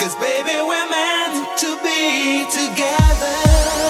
Cause baby, we're meant to be together.